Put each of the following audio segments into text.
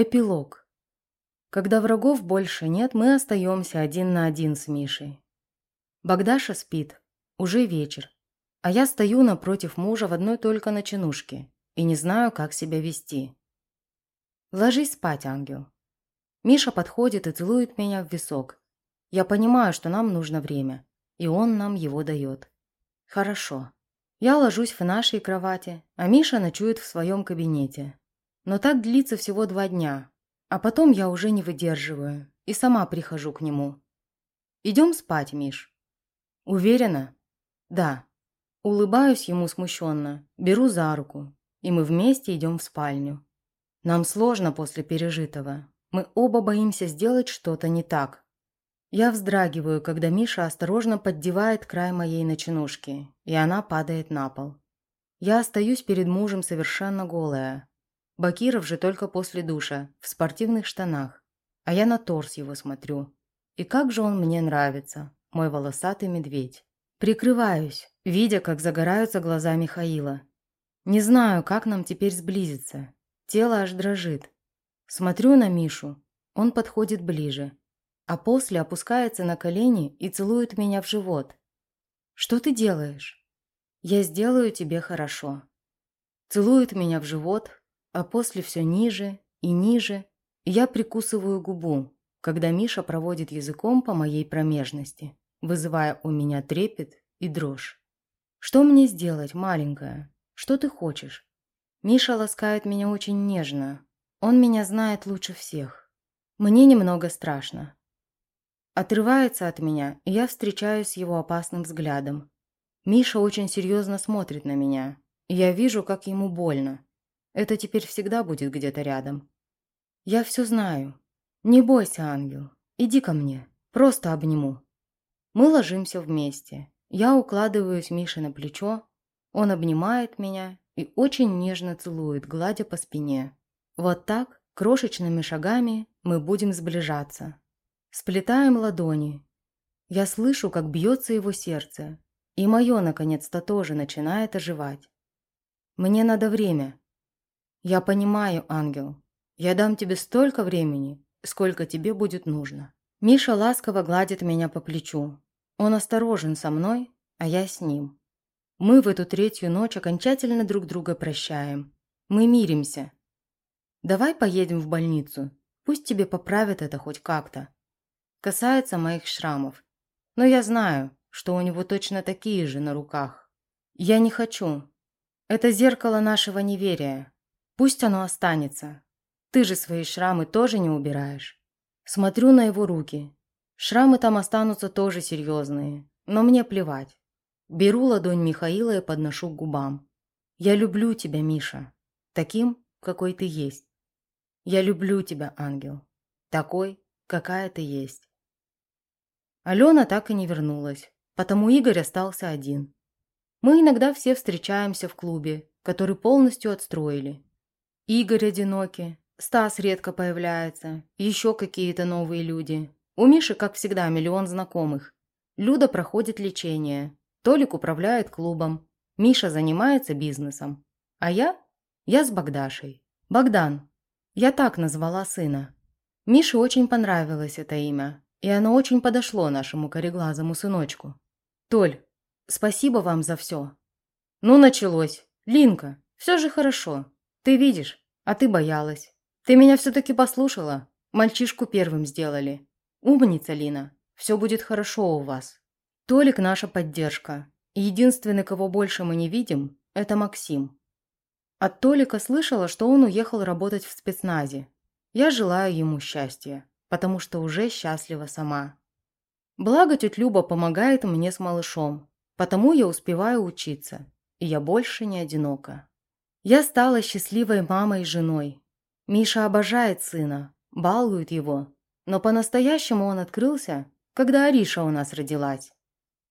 Эпилог. Когда врагов больше нет, мы остаемся один на один с Мишей. Богдаша спит. Уже вечер. А я стою напротив мужа в одной только ноченушке и не знаю, как себя вести. Ложись спать, ангел. Миша подходит и целует меня в висок. Я понимаю, что нам нужно время, и он нам его дает. Хорошо. Я ложусь в нашей кровати, а Миша ночует в своем кабинете. Но так длится всего два дня, а потом я уже не выдерживаю и сама прихожу к нему. «Идем спать, Миш». «Уверена?» «Да». Улыбаюсь ему смущенно, беру за руку, и мы вместе идем в спальню. Нам сложно после пережитого. Мы оба боимся сделать что-то не так. Я вздрагиваю, когда Миша осторожно поддевает край моей ночнушки, и она падает на пол. Я остаюсь перед мужем совершенно голая, Бакиров же только после душа, в спортивных штанах. А я на торс его смотрю. И как же он мне нравится, мой волосатый медведь. Прикрываюсь, видя, как загораются глаза Михаила. Не знаю, как нам теперь сблизиться. Тело аж дрожит. Смотрю на Мишу. Он подходит ближе. А после опускается на колени и целует меня в живот. «Что ты делаешь?» «Я сделаю тебе хорошо». Целует меня в живот, а после все ниже и ниже, я прикусываю губу, когда Миша проводит языком по моей промежности, вызывая у меня трепет и дрожь. «Что мне сделать, маленькая? Что ты хочешь?» Миша ласкает меня очень нежно. Он меня знает лучше всех. Мне немного страшно. Отрывается от меня, и я встречаюсь с его опасным взглядом. Миша очень серьезно смотрит на меня, и я вижу, как ему больно. Это теперь всегда будет где-то рядом. Я все знаю. Не бойся, ангел. Иди ко мне. Просто обниму. Мы ложимся вместе. Я укладываюсь Мише на плечо. Он обнимает меня и очень нежно целует, гладя по спине. Вот так, крошечными шагами, мы будем сближаться. Сплетаем ладони. Я слышу, как бьется его сердце. И мое, наконец-то, тоже начинает оживать. Мне надо время, «Я понимаю, ангел. Я дам тебе столько времени, сколько тебе будет нужно». Миша ласково гладит меня по плечу. Он осторожен со мной, а я с ним. Мы в эту третью ночь окончательно друг друга прощаем. Мы миримся. Давай поедем в больницу. Пусть тебе поправят это хоть как-то. Касается моих шрамов. Но я знаю, что у него точно такие же на руках. Я не хочу. Это зеркало нашего неверия. Пусть оно останется. Ты же свои шрамы тоже не убираешь. Смотрю на его руки. Шрамы там останутся тоже серьезные, но мне плевать. Беру ладонь Михаила и подношу к губам. Я люблю тебя, Миша. Таким, какой ты есть. Я люблю тебя, ангел. Такой, какая ты есть. Алена так и не вернулась, потому Игорь остался один. Мы иногда все встречаемся в клубе, который полностью отстроили. Игорь одинокий, Стас редко появляется, еще какие-то новые люди. У Миши, как всегда, миллион знакомых. Люда проходит лечение, Толик управляет клубом, Миша занимается бизнесом. А я? Я с Богдашей. Богдан. Я так назвала сына. Мише очень понравилось это имя, и оно очень подошло нашему кореглазому сыночку. Толь, спасибо вам за все. Ну, началось. Линка, все же хорошо. Ты видишь, а ты боялась. Ты меня все-таки послушала. Мальчишку первым сделали. Умница, Лина. Все будет хорошо у вас. Толик наша поддержка. единственный, кого больше мы не видим, это Максим. От Толика слышала, что он уехал работать в спецназе. Я желаю ему счастья, потому что уже счастлива сама. Благо тетя Люба помогает мне с малышом, потому я успеваю учиться, и я больше не одинока. Я стала счастливой мамой и женой. Миша обожает сына, балует его. Но по-настоящему он открылся, когда Ариша у нас родилась.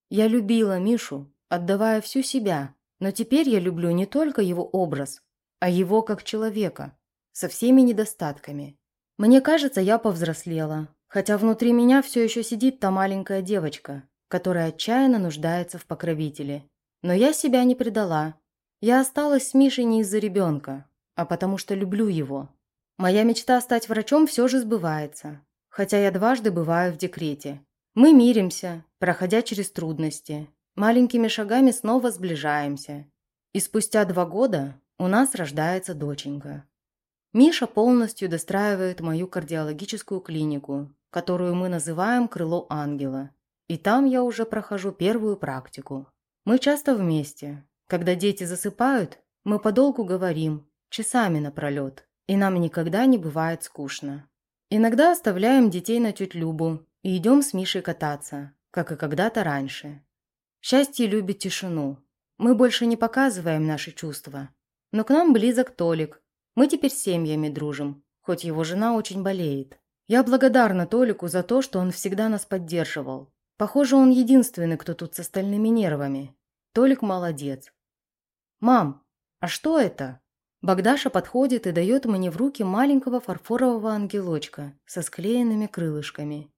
Я любила Мишу, отдавая всю себя, но теперь я люблю не только его образ, а его как человека, со всеми недостатками. Мне кажется, я повзрослела, хотя внутри меня все еще сидит та маленькая девочка, которая отчаянно нуждается в покровителе. Но я себя не предала я осталась с Мишей не из-за ребенка, а потому что люблю его. Моя мечта стать врачом все же сбывается, хотя я дважды бываю в декрете. Мы миримся, проходя через трудности. Маленькими шагами снова сближаемся. И спустя два года у нас рождается доченька. Миша полностью достраивает мою кардиологическую клинику, которую мы называем «Крыло ангела». И там я уже прохожу первую практику. Мы часто вместе. Когда дети засыпают, мы подолгу говорим, часами напролет, и нам никогда не бывает скучно. Иногда оставляем детей на тетю Любу и идем с Мишей кататься, как и когда-то раньше. Счастье любит тишину. Мы больше не показываем наши чувства. Но к нам близок Толик. Мы теперь семьями дружим, хоть его жена очень болеет. Я благодарна Толику за то, что он всегда нас поддерживал. Похоже, он единственный, кто тут с остальными нервами. Толик молодец. «Мам, а что это?» Богдаша подходит и дает мне в руки маленького фарфорового ангелочка со склеенными крылышками.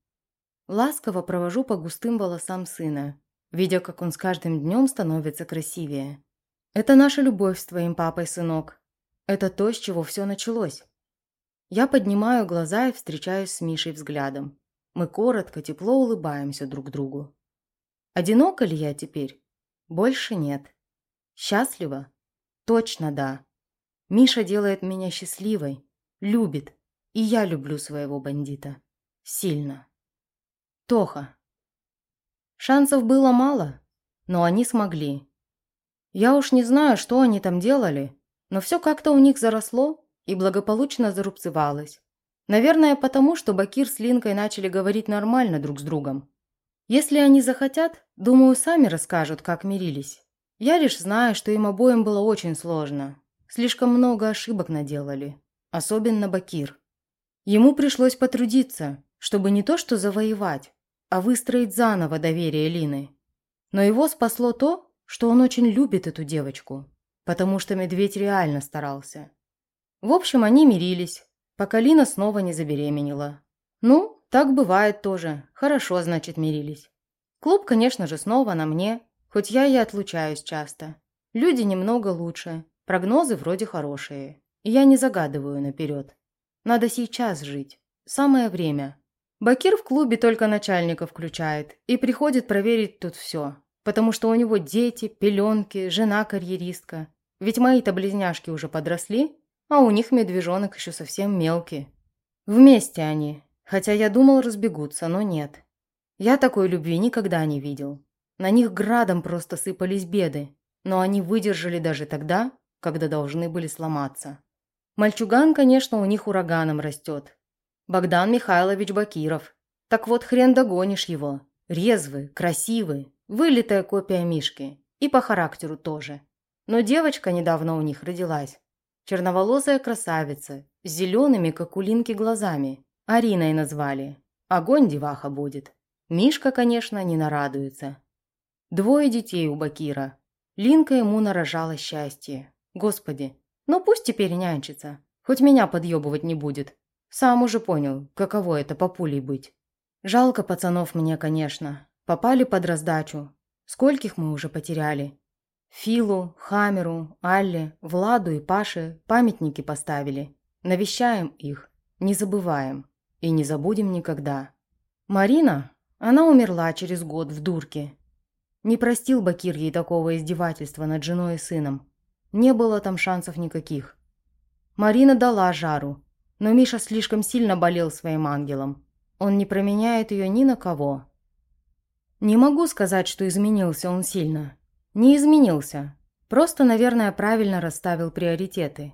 Ласково провожу по густым волосам сына, видя, как он с каждым днем становится красивее. «Это наша любовь с твоим папой, сынок. Это то, с чего все началось». Я поднимаю глаза и встречаюсь с Мишей взглядом. Мы коротко, тепло улыбаемся друг другу. Одинока ли я теперь? Больше нет. Счастлива? Точно да. Миша делает меня счастливой, любит, и я люблю своего бандита. Сильно. Тоха. Шансов было мало, но они смогли. Я уж не знаю, что они там делали, но все как-то у них заросло и благополучно зарубцевалось. Наверное, потому, что Бакир с Линкой начали говорить нормально друг с другом. Если они захотят, думаю, сами расскажут, как мирились. Я лишь знаю, что им обоим было очень сложно, Слишком много ошибок наделали. Особенно Бакир. Ему пришлось потрудиться, чтобы не то что завоевать, а выстроить заново доверие Лины. Но его спасло то, что он очень любит эту девочку, потому что медведь реально старался. В общем, они мирились, пока Лина снова не забеременела. Ну, так бывает тоже. Хорошо, значит, мирились. Клуб, конечно же, снова на мне, хоть я и отлучаюсь часто. Люди немного лучше, Прогнозы вроде хорошие. я не загадываю наперед. Надо сейчас жить. Самое время. Бакир в клубе только начальника включает и приходит проверить тут все. Потому что у него дети, пеленки, жена-карьеристка. Ведь мои-то близняшки уже подросли, а у них медвежонок еще совсем мелкий. Вместе они. Хотя я думал разбегутся, но нет. Я такой любви никогда не видел. На них градом просто сыпались беды. Но они выдержали даже тогда, когда должны были сломаться. Мальчуган, конечно, у них ураганом растет. Богдан Михайлович Бакиров. Так вот, хрен догонишь его. Резвый, красивый, вылитая копия Мишки. И по характеру тоже. Но девочка недавно у них родилась. Черноволосая красавица, с зелеными, как у Линки, глазами. Ариной назвали. Огонь деваха будет. Мишка, конечно, не нарадуется. Двое детей у Бакира. Линка ему нарожала счастье. Господи, ну пусть теперь нянчится. Хоть меня подъебывать не будет. Сам уже понял, каково это папулей быть. Жалко пацанов мне, конечно. Попали под раздачу. Скольких мы уже потеряли? Филу, Хамеру, Алле, Владу и Паше памятники поставили. Навещаем их, не забываем. И не забудем никогда. Марина, она умерла через год в дурке. Не простил Бакир ей такого издевательства над женой и сыном. Не было там шансов никаких. Марина дала жару, но Миша слишком сильно болел своим ангелом. Он не променяет ее ни на кого. Не могу сказать, что изменился он сильно. Не изменился. Просто, наверное, правильно расставил приоритеты.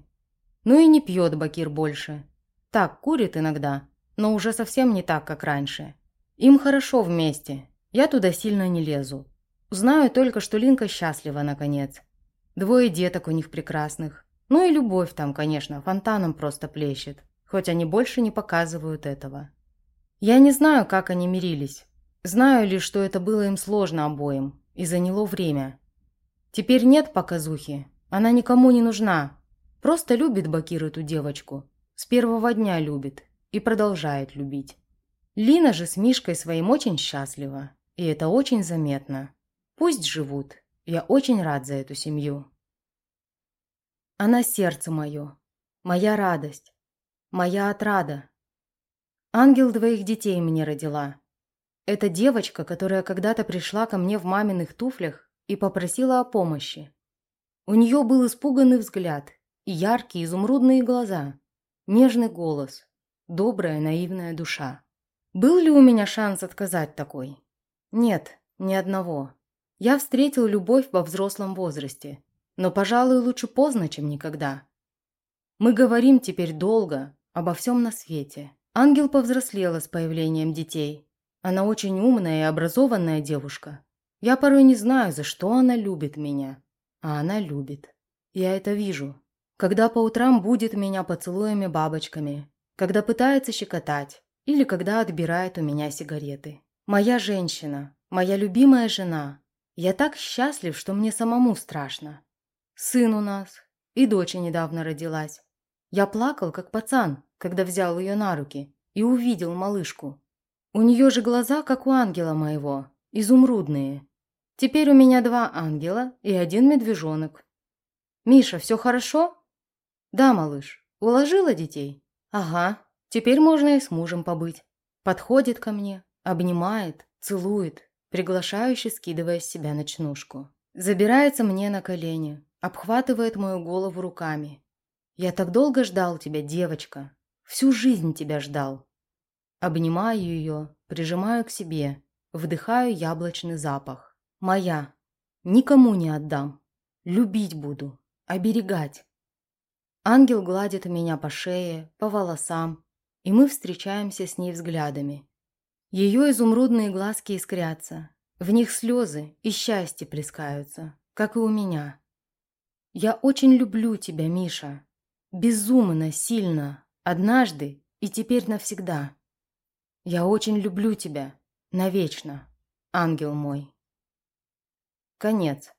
Ну и не пьет Бакир больше. Так, курит иногда, но уже совсем не так, как раньше. Им хорошо вместе. Я туда сильно не лезу. Знаю только, что Линка счастлива, наконец. Двое деток у них прекрасных. Ну и любовь там, конечно, фонтаном просто плещет. Хоть они больше не показывают этого. Я не знаю, как они мирились. Знаю лишь, что это было им сложно обоим и заняло время. Теперь нет показухи. Она никому не нужна. Просто любит Бакир эту девочку. С первого дня любит и продолжает любить. Лина же с Мишкой своим очень счастлива. И это очень заметно. Пусть живут. Я очень рад за эту семью. Она сердце мое, моя радость, Моя отрада. Ангел двоих детей мне родила. Это девочка, которая когда-то пришла ко мне в маминых туфлях и попросила о помощи. У нее был испуганный взгляд и яркие изумрудные глаза, нежный голос, добрая наивная душа. Был ли у меня шанс отказать такой? Нет, ни одного. Я встретил любовь во взрослом возрасте, но, пожалуй, лучше поздно, чем никогда. Мы говорим теперь долго обо всем на свете. Ангел повзрослела с появлением детей. Она очень умная и образованная девушка. Я порой не знаю, за что она любит меня. А она любит. Я это вижу. Когда по утрам будет меня поцелуями-бабочками. Когда пытается щекотать. Или когда отбирает у меня сигареты. Моя женщина. Моя любимая жена. Я так счастлив, что мне самому страшно. Сын у нас. И дочь недавно родилась. Я плакал, как пацан, когда взял ее на руки и увидел малышку. У нее же глаза, как у ангела моего, изумрудные. Теперь у меня два ангела и один медвежонок. «Миша, все хорошо?» «Да, малыш. Уложила детей?» «Ага. Теперь можно и с мужем побыть». Подходит ко мне, обнимает, целует, приглашающе скидывая с себя ночнушку. Забирается мне на колени, обхватывает мою голову руками. «Я так долго ждал тебя, девочка. Всю жизнь тебя ждал. Обнимаю ее, прижимаю к себе, вдыхаю яблочный запах. Моя. Никому не отдам. Любить буду. Оберегать. Ангел гладит меня по шее, по волосам, и мы встречаемся с ней взглядами. Ее изумрудные глазки искрятся, в них слезы и счастье плескаются, как и у меня. Я очень люблю тебя, Миша. Безумно, сильно, Однажды и теперь навсегда. Я очень люблю тебя. Навечно, ангел мой. Конец.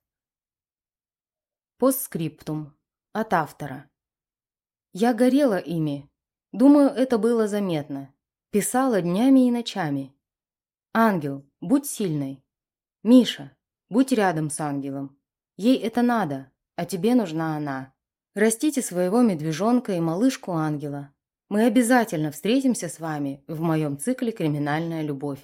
Постскриптум. От автора. Я горела ими. Думаю, это было заметно. Писала днями и ночами. Ангел, будь сильной. Миша, будь рядом с ангелом. Ей это надо, а тебе нужна она. Растите своего медвежонка и малышку ангела. Мы обязательно встретимся с вами в моем цикле «Криминальная любовь».